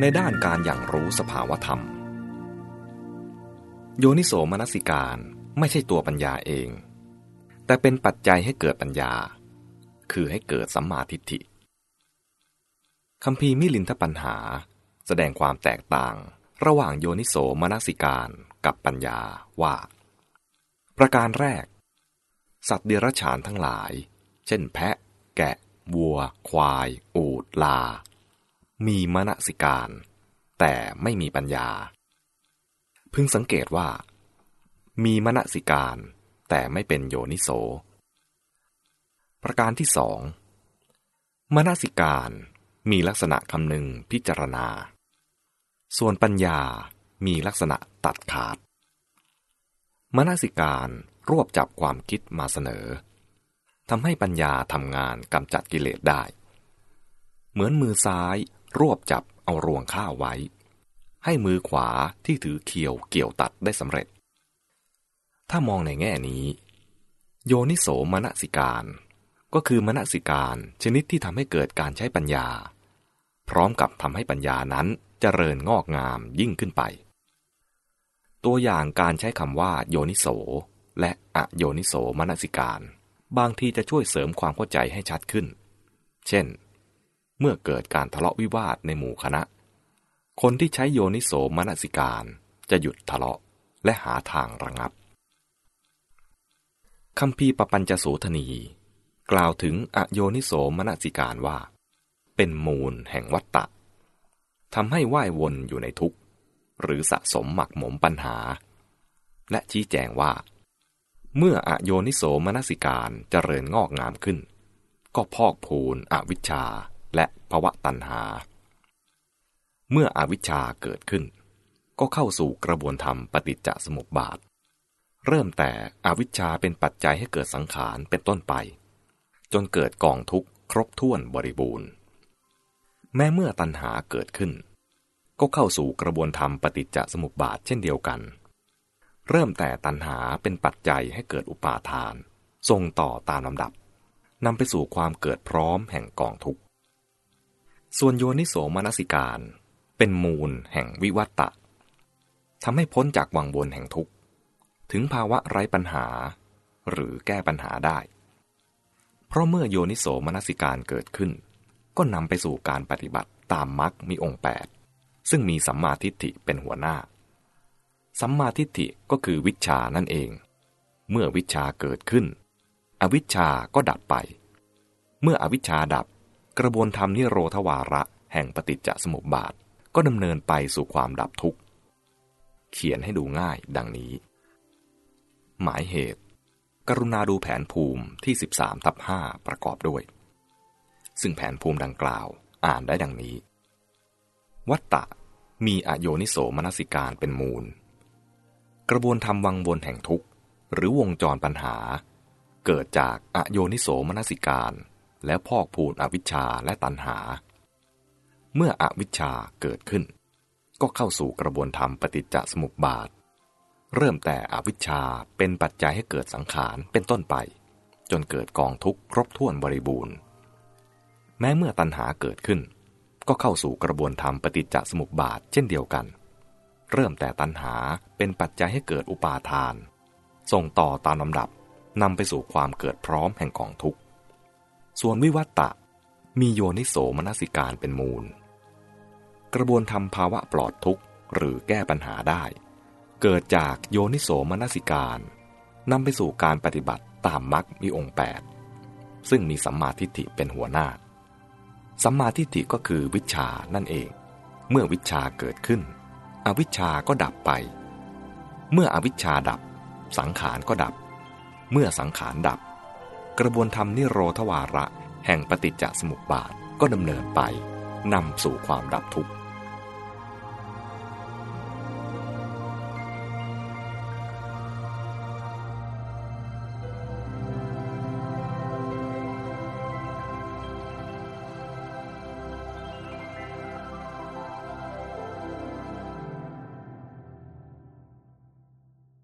ในด้านการอย่างรู้สภาวธรรม โยนิโสมนสิการไม่ใช่ตัวปัญญาเอง แต่เป็นปัจจัยให้เกิดปัญญา คือให้เกิดสัมมาทิฏฐิคำพีมิลินทปัญหา แสดงความแตกต่างระหว่างโยนิโสมนสิการกับปัญญาว่า ประการแรก สัตว์เดรัจฉานทั้งหลาย เช่นแพะ แกะ วัว ควาย อูด ลา มีมนสิการ แต่ไม่มีปัญญา พึงสังเกตว่า มีมนสิการ แต่ไม่เป็นโยนิโส ประการที่สองมนสิการมีลักษณะคำนึงพิจารณา ส่วนปัญญามีลักษณะตัดขาดมนสิการรวบจับความคิดมาเสนอทำให้ปัญญาทำงานกำจัดกิเลสได้ เหมือนมือซ้าย รวบจับเอารวงข้าวไว้ ให้มือขวาที่ถือเคียวเกี่ยวตัดได้สำเร็จ ถ้ามองในแง่นี้ โยนิโสมนสิการ ก็คือมนสิการชนิดที่ทำให้เกิดการใช้ปัญญา พร้อมกับทำให้ปัญญานั้นเจริญงอกงามยิ่งขึ้นไป ตัวอย่างการใช้คำว่าโยนิโส และอโยนิโสมนสิการ บางทีจะช่วยเสริมความเข้าใจให้ชัดขึ้น เช่น เมื่อเกิดการทะเลาะวิวาทในหมู่คณะ คนที่ใช้โยนิโสมนสิการจะหยุดทะเลาะและหาทางระงับคำพีปปัญจโสธนี กล่าวถึงอโยนิโสมนสิการว่า เป็นมูลแห่งวัตตะทำให้ว่ายวนอยู่ในทุกข์ หรือสะสมหมักหมมปัญหา และชี้แจงว่า เมื่ออโยนิโสมนสิการเจริญงอกงามขึ้น ก็พอกพูนอวิชชา และภวะตัณหา เมื่ออวิชชาเกิดขึ้น ก็เข้าสู่กระบวนธรรมปฏิจจสมุปบาท เริ่มแต่อวิชชาเป็นปัจจัยให้เกิดสังขารเป็นต้นไป จนเกิดกองทุกข์ครบถ้วนบริบูรณ์ แม้เมื่อตัณหาเกิดขึ้น ก็เข้าสู่กระบวนธรรมปฏิจจสมุปบาทเช่นเดียวกัน เริ่มแต่ตัณหาเป็นปัจจัยให้เกิดอุปาทานทรงต่อตามลำดับนำไปสู่ความเกิดพร้อมแห่งกองทุกข์ ส่วนโยนิโสมนสิการ เป็นมูลแห่งวิวัตตะทำให้พ้นจากวังวนแห่งทุกข์ ถึงภาวะไร้ปัญหา หรือแก้ปัญหาได้ เพราะเมื่อโยนิโสมนสิการเกิดขึ้น ก็นำไปสู่การปฏิบัติตามมรรคมีองค์ 8 ซึ่งมีสัมมาทิฏฐิเป็นหัวหน้า สัมมาทิฏฐิก็คือวิชานั่นเอง เมื่อวิชาเกิดขึ้น อวิชาก็ดับไป เมื่ออวิชชาดับ กระบวนธรรมนิโรธวาระ แห่งปฏิจจสมุปบาท ก็ดำเนินไปสู่ความดับทุกข์ เขียนให้ดูง่ายดังนี้ หมายเหตุ กรุณาดูแผนภูมิที่ 13ทับ5ประกอบด้วย ซึ่งแผนภูมิดังกล่าวอ่านได้ดังนี้ วัตตะมีอโยนิโสมนสิการเป็นมูล กระบวนธรรมวังวนแห่งทุกข์ หรือวงจรปัญหา เกิดจากอโยนิโสมนสิการ แล้วพอกพูนอวิชชาและตัณหา เมื่ออวิชชาเกิดขึ้น ก็เข้าสู่กระบวนธรรมปฏิจจสมุปบาท เริ่มแต่อวิชชาเป็นปัจจัยให้เกิดสังขารเป็นต้นไป จนเกิดกองทุกข์ครบถ้วนบริบูรณ์ แม้เมื่อตัณหาเกิดขึ้น ก็เข้าสู่กระบวนธรรมปฏิจจสมุปบาทเช่นเดียวกัน เริ่มแต่ตัณหาเป็นปัจจัยให้เกิดอุปาทาน ส่งต่อตามลำดับนำไปสู่ความเกิดพร้อมแห่งกองทุกข์ ส่วนวิวัตตะ มีโยนิโสมนสิการเป็นมูล กระบวนธรรมภาวะปลอดทุกข์หรือแก้ปัญหาได้ เกิดจากโยนิโสมนสิการนำไปสู่การปฏิบัติตามมรรคมีองค์ 8 ซึ่งมีสัมมาทิฏฐิเป็นหัวหน้า สัมมาทิฏฐิก็คือวิชานั่นเอง เมื่อวิชาเกิดขึ้น อวิชาก็ดับไป เมื่ออวิชาดับ สังขารก็ดับ เมื่อสังขารดับ กระบวนธรรมนิโรธวาระ แห่งปฏิจจสมุปบาทก็ดำเนินไปนำสู่ความดับทุกข์